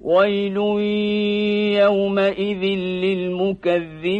ويل يومئذ للمكذبين